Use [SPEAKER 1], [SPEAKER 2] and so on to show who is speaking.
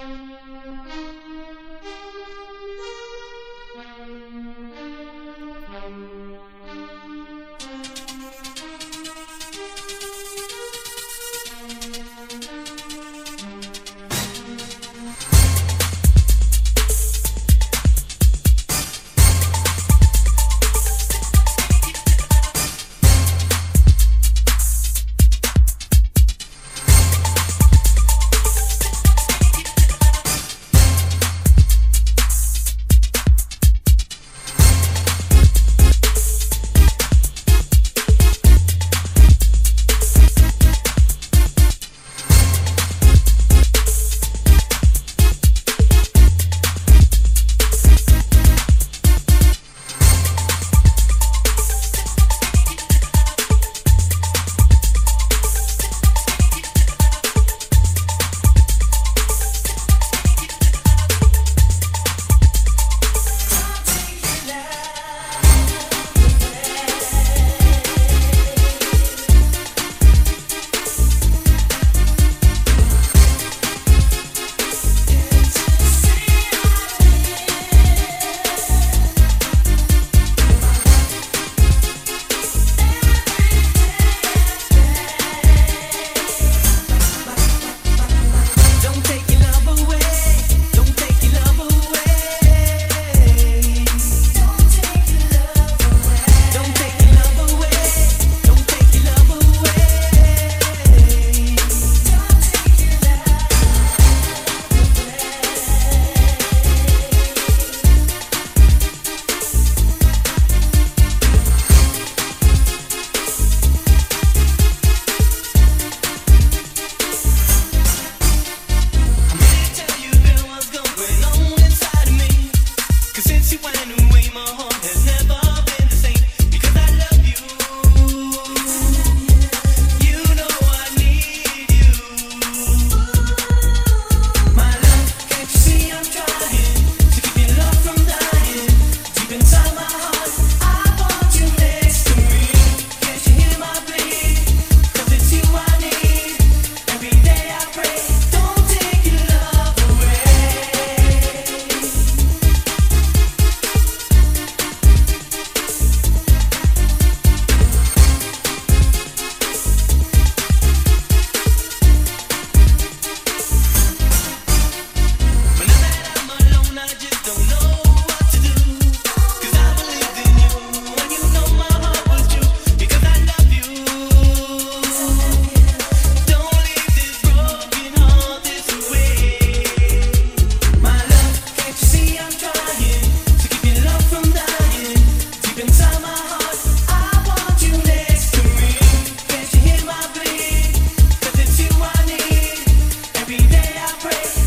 [SPEAKER 1] Música train.